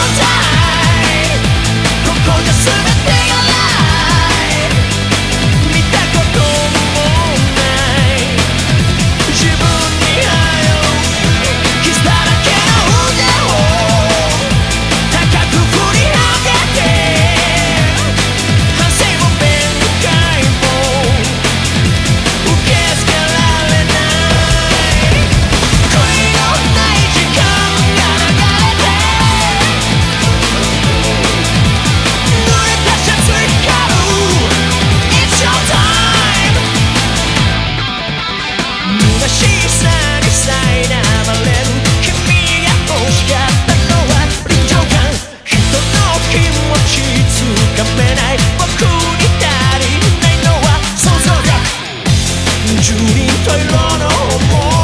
down 僕に足りないのは想像力色の想い。